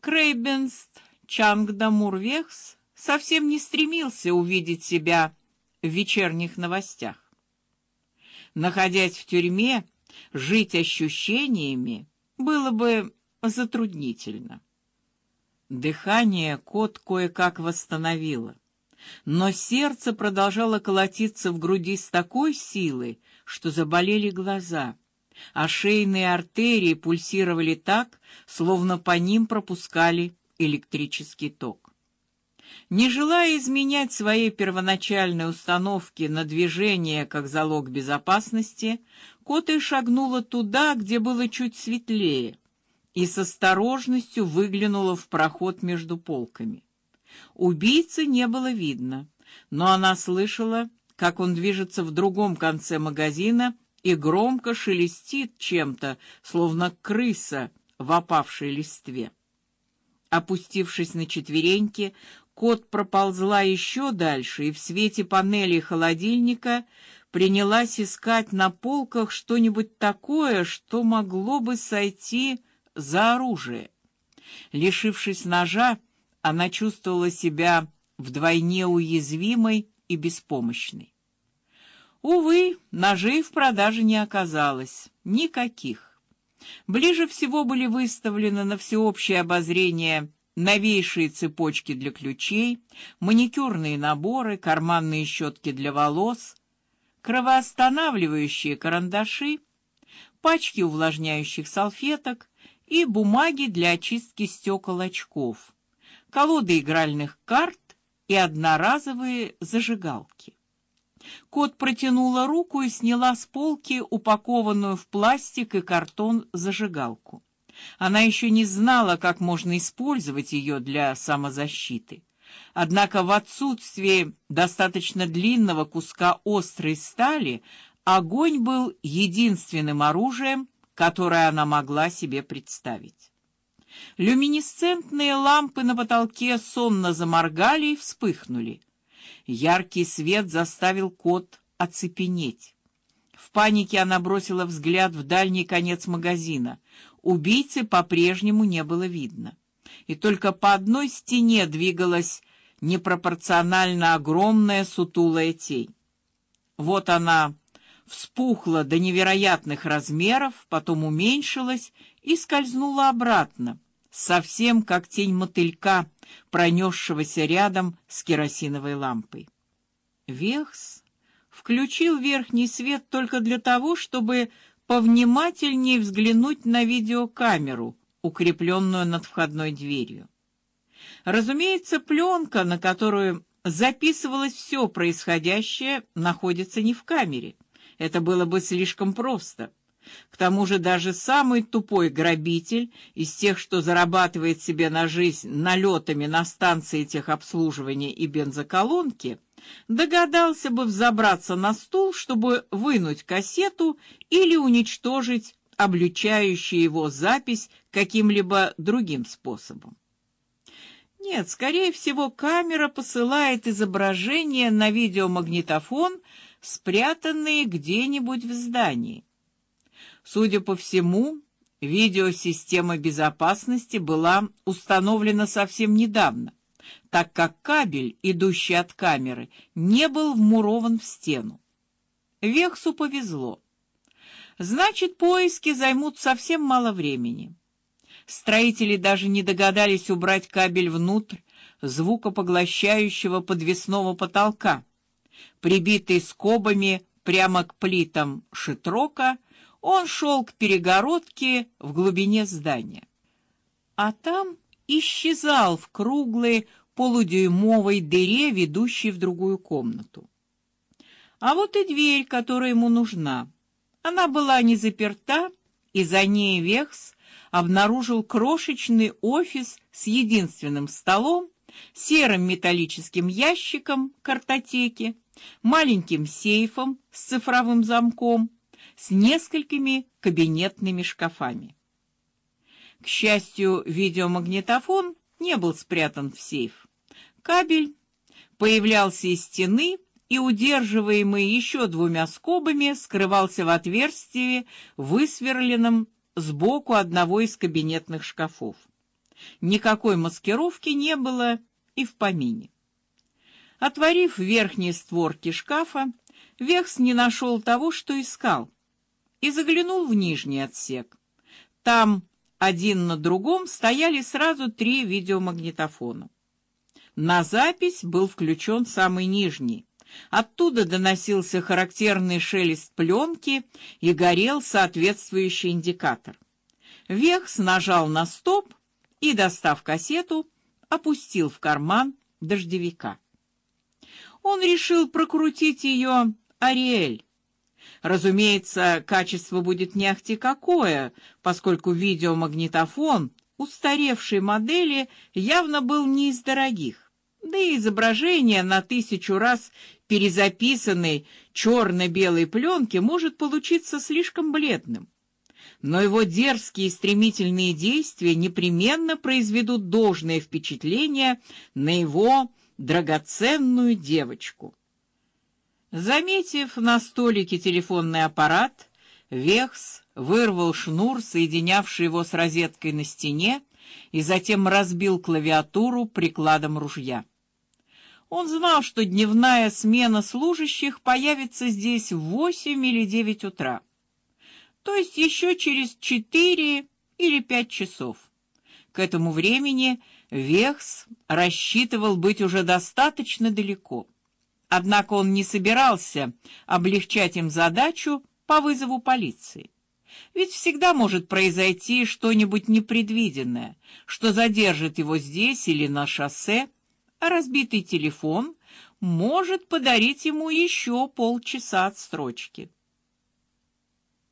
Крейбенст Чангдамурвехс совсем не стремился увидеть себя в вечерних новостях. Находясь в тюрьме, жить ощущениями было бы затруднительно. Дыхание кот кое-как восстановило, но сердце продолжало колотиться в груди с такой силой, что заболели глаза, а шейные артерии пульсировали так, словно по ним пропускали электрический ток. Не желая изменять своей первоначальной установки на движение как залог безопасности, Кота шагнула туда, где было чуть светлее, и с осторожностью выглянула в проход между полками. Убийцы не было видно, но она слышала, как он движется в другом конце магазина и громко шелестит чем-то, словно крыса в опавшей листве. Опустившись на четвереньки, кот проползла еще дальше и в свете панели холодильника принялась искать на полках что-нибудь такое, что могло бы сойти за оружие. Лишившись ножа, она чувствовала себя вдвойне уязвимой и беспомощной. Увы, ножей в продаже не оказалось никаких. Ближе всего были выставлены на всеобщее обозрение новейшие цепочки для ключей, маникюрные наборы, карманные щетки для волос, кровоостанавливающие карандаши, пачки увлажняющих салфеток, и бумаги для очистки стекол очков, колоды игральных карт и одноразовые зажигалки. Кот протянула руку и сняла с полки упакованную в пластик и картон зажигалку. Она еще не знала, как можно использовать ее для самозащиты. Однако в отсутствии достаточно длинного куска острой стали огонь был единственным оружием, которое она могла себе представить. Люминесцентные лампы на потолке сонно заморгали и вспыхнули. Яркий свет заставил кот оцепенеть. В панике она бросила взгляд в дальний конец магазина. Убийцы по-прежнему не было видно, и только по одной стене двигалась непропорционально огромная сутулая тень. Вот она вспухла до невероятных размеров, потом уменьшилась и скользнула обратно, совсем как тень мотылька, пронесшегося рядом с керосиновой лампой. Вехс включил верхний свет только для того, чтобы повнимательнее взглянуть на видеокамеру, укрепленную над входной дверью. Разумеется, пленка, на которую записывалось все происходящее, находится не в камере. Это было бы слишком просто. К тому же даже самый тупой грабитель из тех, что зарабатывает себе на жизнь налетами на станции техобслуживания и бензоколонки, догадался бы взобраться на стул, чтобы вынуть кассету или уничтожить обличающую его запись каким-либо другим способом. Нет, скорее всего, камера посылает изображение на видеомагнитофон спрятанные где-нибудь в здании. Судя по всему, видеосистема безопасности была установлена совсем недавно, так как кабель, идущий от камеры, не был вмурован в стену. Вехсу повезло. Значит, поиски займут совсем мало времени. Строители даже не догадались убрать кабель внутрь звукопоглощающего подвесного потолка Прибитый скобами прямо к плитам шитрока, он шел к перегородке в глубине здания. А там исчезал в круглой полудюймовой дыре, ведущей в другую комнату. А вот и дверь, которая ему нужна. Она была не заперта, и за ней Вехс обнаружил крошечный офис с единственным столом, серым металлическим ящиком картотеки маленьким сейфом с цифровым замком, с несколькими кабинетными шкафами. К счастью, видеомагнитофон не был спрятан в сейф. Кабель появлялся из стены и, удерживаемый еще двумя скобами, скрывался в отверстии, высверленном сбоку одного из кабинетных шкафов. Никакой маскировки не было и в помине. Отворив верхние створки шкафа, Вехс не нашел того, что искал, и заглянул в нижний отсек. Там один на другом стояли сразу три видеомагнитофона. На запись был включен самый нижний. Оттуда доносился характерный шелест пленки и горел соответствующий индикатор. Вехс нажал на стоп и, достав кассету, опустил в карман дождевика. Он решил прокрутить ее Ариэль. Разумеется, качество будет не ахти какое, поскольку видеомагнитофон устаревшей модели явно был не из дорогих. Да и изображение на тысячу раз перезаписанной черно-белой пленки может получиться слишком бледным. Но его дерзкие и стремительные действия непременно произведут должное впечатление на его драгоценную девочку. Заметив на столике телефонный аппарат, Вехс вырвал шнур, соединявший его с розеткой на стене, и затем разбил клавиатуру прикладом ружья. Он знал, что дневная смена служащих появится здесь в восемь или девять утра, то есть еще через четыре или пять часов. К этому времени Вехс рассчитывал быть уже достаточно далеко. Однако он не собирался облегчать им задачу по вызову полиции. Ведь всегда может произойти что-нибудь непредвиденное, что задержит его здесь или на шоссе, а разбитый телефон может подарить ему еще полчаса отсрочки.